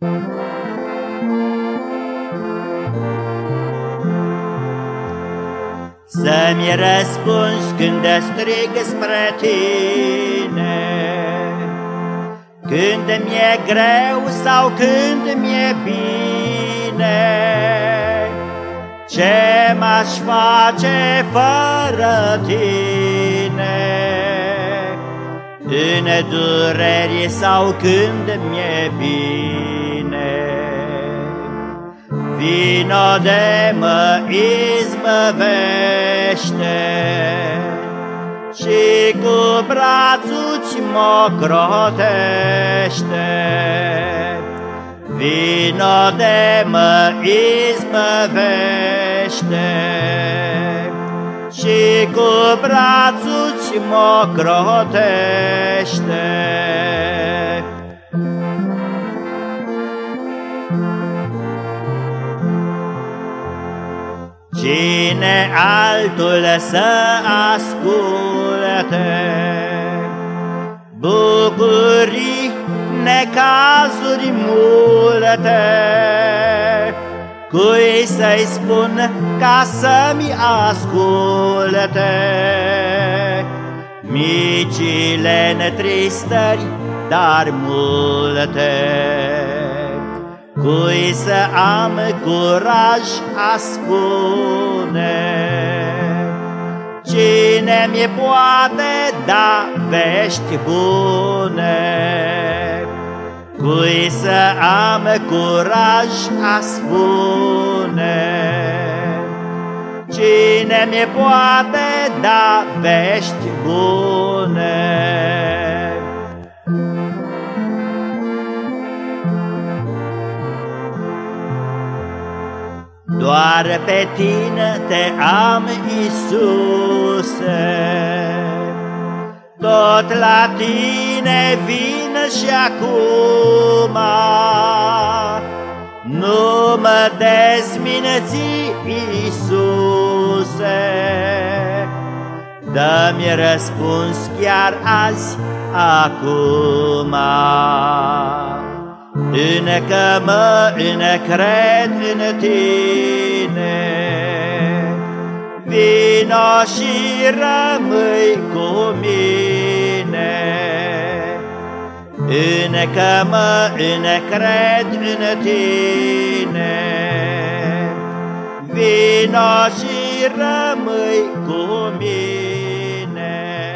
Să-mi răspunzi când strig spre tine, Când mi-e greu sau când mi-e bine, Ce m-aș face fără tine, În dureri sau când mi-e bine. Vino de mă izbăvește. Și cu brațul-ți mă crotește. Vino de mă izbăvește. Și cu brațul-ți mă Cine altul să asculte? Bucurii, necazuri multe. Cui să-i spun ca să-mi asculte? Micile netristări, dar multe Cui să am curaj a spune. Cine mi poate da vești bune. Cui să am curaj a spune. Cine mi poate da vești bune Doar pe tine te am, Iisuse, Tot la tine vin și acum. Nu mă dezminți, Iisuse, Dă-mi răspuns chiar azi, acum. Încă mă încred în tine, Vino și rămâi cu mine. Încă mă încred în tine, Vino și rămâi cu mine.